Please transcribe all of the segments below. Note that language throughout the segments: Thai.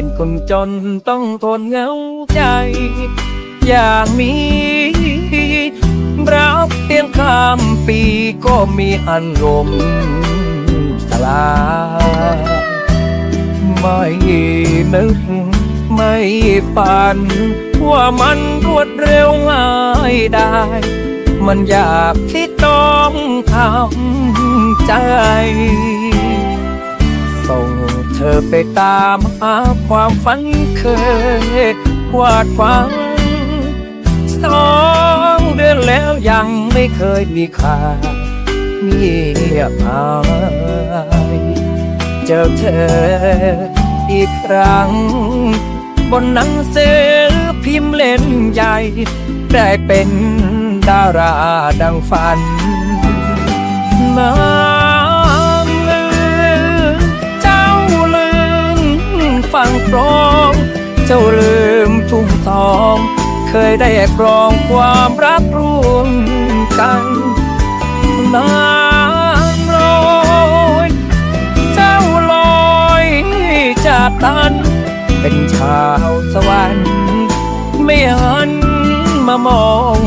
เป็นคนจนต้องทนเหงาใจ อย่างนี้รับเพียงข้ามปีก็มีอันลมสลาไม่นึกไม่ฝัน ว่ามันรวดเร็วง่ายได้ มันอยากที่ต้องทำใจส่งเธ อไปตามหาความฝันเคยวาดหวังสองเดือนแล้วยังไม่เคยมีข่าวเงียบหายเจอเธออีกครั้ง บนหนังสือพิมพ์เล่นใหญ่ ได้เป็นดาราดังฝันน้ำ รอง เจ้าลืมทุ่งทอง เคยได้กรองความรักร่วมกันน้ำลอยเจ้าลอยจากกัน เป็นชาวสวรรค์ไม่หันมามอง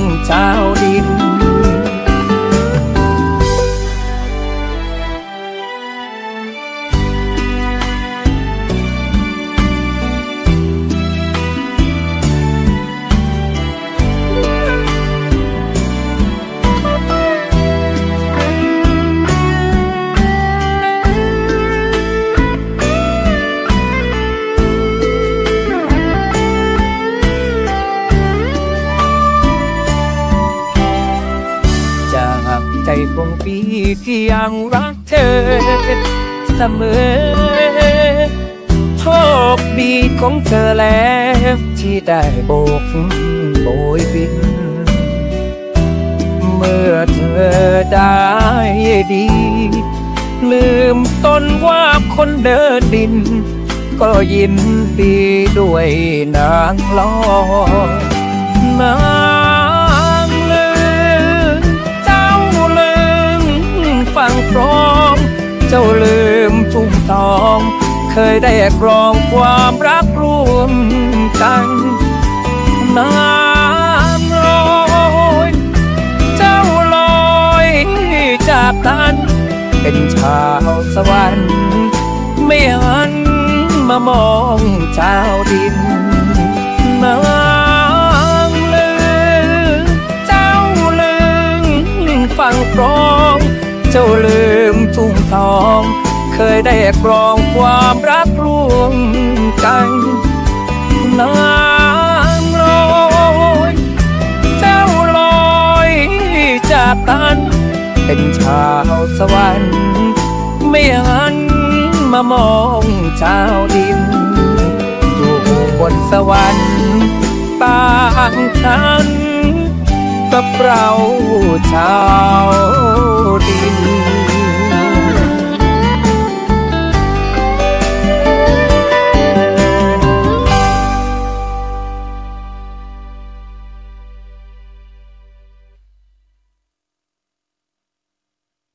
ใจของพี่ที่ยังรักเธอ เสมอ โชคดีของเธอแล้วที่ได้โบกโบยบิน เมื่อเธอได้ดี ลืมต้นว่าคนเดินดิน ก็ยินดีด้วยนางลอยนา เจ้าลืมทุ่งทองเคยได้กรองความรักร่วมกันน้ำลอยเจ้าลอยจากกันเป็นชาวสวรรค์ไม่หันมามองชาวดินนางลืมเจ้าลืมฟังกรอง เจ้าลืมทุ่งทอง เคยได้กรองความรักร่วมกันนางลอยเจ้าลอยจากกันเป็นชาวสวรรค์ไม่หันมามองชาวดินอยู่บนสวรรค์ต่างฉันกับเราชาวดิน